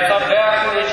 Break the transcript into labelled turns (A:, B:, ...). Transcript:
A: și viața
B: veacului